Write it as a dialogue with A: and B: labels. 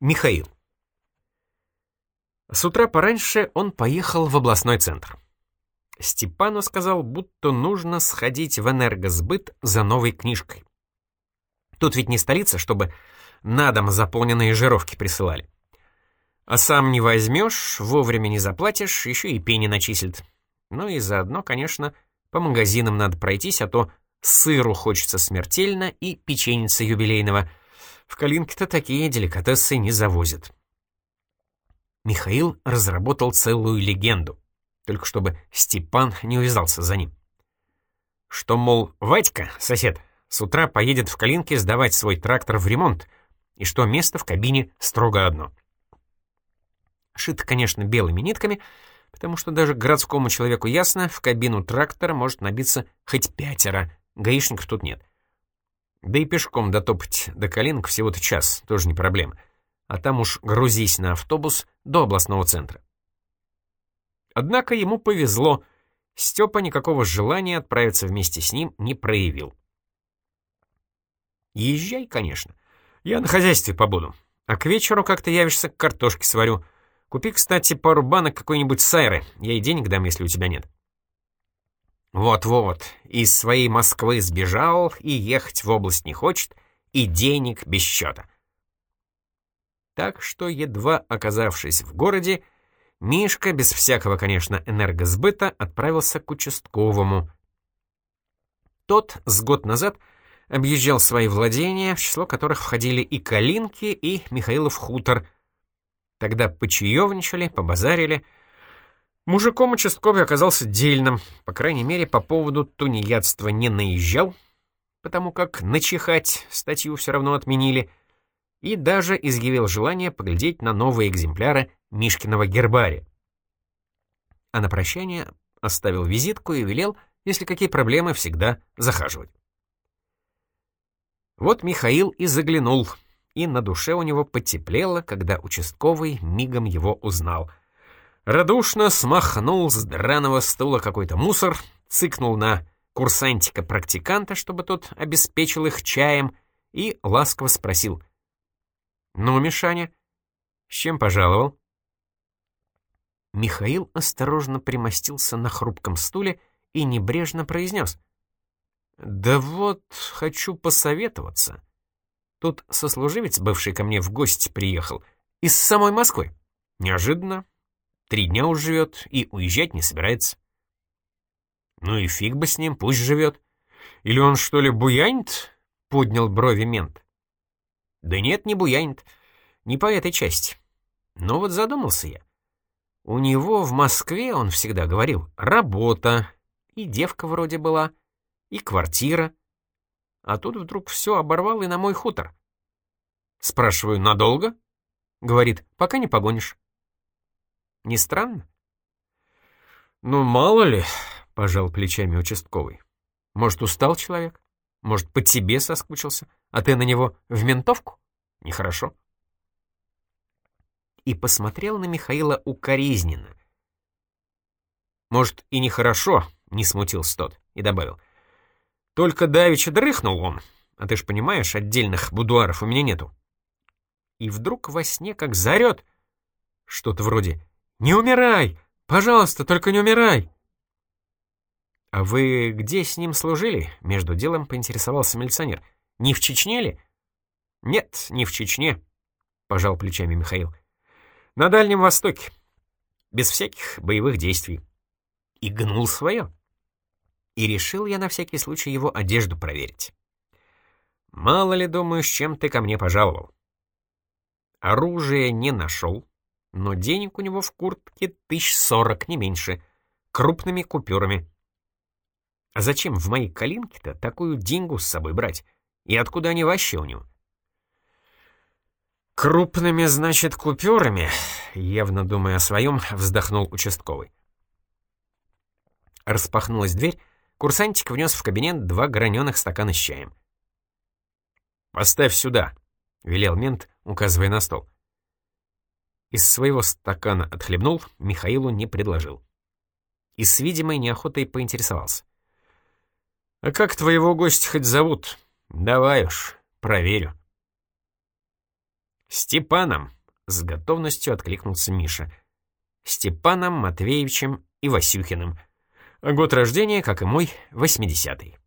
A: Михаил. С утра пораньше он поехал в областной центр. Степану сказал, будто нужно сходить в энергосбыт за новой книжкой. Тут ведь не столица, чтобы на дом заполненные жировки присылали. А сам не возьмешь, вовремя не заплатишь, еще и пени начислят. Ну и заодно, конечно, по магазинам надо пройтись, а то сыру хочется смертельно и печеница юбилейного — в Калинке-то такие деликатесы не завозят. Михаил разработал целую легенду, только чтобы Степан не увязался за ним. Что, мол, Вадька, сосед, с утра поедет в Калинке сдавать свой трактор в ремонт, и что место в кабине строго одно. Шито, конечно, белыми нитками, потому что даже городскому человеку ясно, в кабину трактора может набиться хоть пятеро, гаишников тут нет. Да и пешком дотопать до Калинок всего-то час, тоже не проблема. А там уж грузись на автобус до областного центра. Однако ему повезло. Степа никакого желания отправиться вместе с ним не проявил. «Езжай, конечно. Я на хозяйстве побуду. А к вечеру как-то явишься, картошки сварю. Купи, кстати, пару банок какой-нибудь сайры. Я и денег дам, если у тебя нет». Вот-вот, из своей Москвы сбежал и ехать в область не хочет, и денег без счета. Так что, едва оказавшись в городе, Мишка, без всякого, конечно, энергосбыта, отправился к участковому. Тот с год назад объезжал свои владения, в число которых входили и Калинки, и Михаилов хутор. Тогда почаевничали, побазарили — Мужиком участковый оказался дельным, по крайней мере, по поводу тунеядства не наезжал, потому как начихать статью все равно отменили, и даже изъявил желание поглядеть на новые экземпляры Мишкиного гербария. А на прощание оставил визитку и велел, если какие проблемы, всегда захаживать. Вот Михаил и заглянул, и на душе у него потеплело, когда участковый мигом его узнал — Радушно смахнул с драного стула какой-то мусор, цыкнул на курсантика-практиканта, чтобы тот обеспечил их чаем, и ласково спросил. «Ну, Мишаня, с чем пожаловал?» Михаил осторожно примостился на хрупком стуле и небрежно произнес. «Да вот, хочу посоветоваться. Тут сослуживец, бывший ко мне в гости, приехал. Из самой Москвы. Неожиданно, Три дня уж живет и уезжать не собирается. Ну и фиг бы с ним, пусть живет. Или он что ли буянит? Поднял брови мент. Да нет, не буянит. Не по этой части. Но вот задумался я. У него в Москве, он всегда говорил, работа, и девка вроде была, и квартира. А тут вдруг все оборвал и на мой хутор. Спрашиваю, надолго? Говорит, пока не погонишь. Не странно? Ну, мало ли, пожал плечами участковый. Может, устал человек? Может, по тебе соскучился, а ты на него в ментовку? Нехорошо. И посмотрел на Михаила укоризненно. Может, и нехорошо, не смутился тот, и добавил. Только давеча дрыхнул он, а ты ж понимаешь, отдельных будуаров у меня нету. И вдруг во сне как зарет. Что-то вроде «Не умирай! Пожалуйста, только не умирай!» «А вы где с ним служили?» — между делом поинтересовался милиционер. «Не в Чечне ли?» «Нет, не в Чечне», — пожал плечами Михаил. «На Дальнем Востоке. Без всяких боевых действий». И гнул свое. И решил я на всякий случай его одежду проверить. Мало ли, думаю, с чем ты ко мне пожаловал. Оружие не нашел, но денег у него в куртке тысяч сорок, не меньше, крупными купюрами. А зачем в моей калинке-то такую деньгу с собой брать? И откуда они вообще у него? «Крупными, значит, купюрами», — явно думая о своем, вздохнул участковый. Распахнулась дверь, курсантик внес в кабинет два граненых стакана с чаем. «Поставь сюда», — велел мент, указывая на стол. Из своего стакана отхлебнул, Михаилу не предложил. И с видимой неохотой поинтересовался. «А как твоего гостя хоть зовут? Давай уж, проверю». «Степаном!» — с готовностью откликнулся Миша. «Степаном Матвеевичем и Васюхиным. Год рождения, как и мой, восьмидесятый».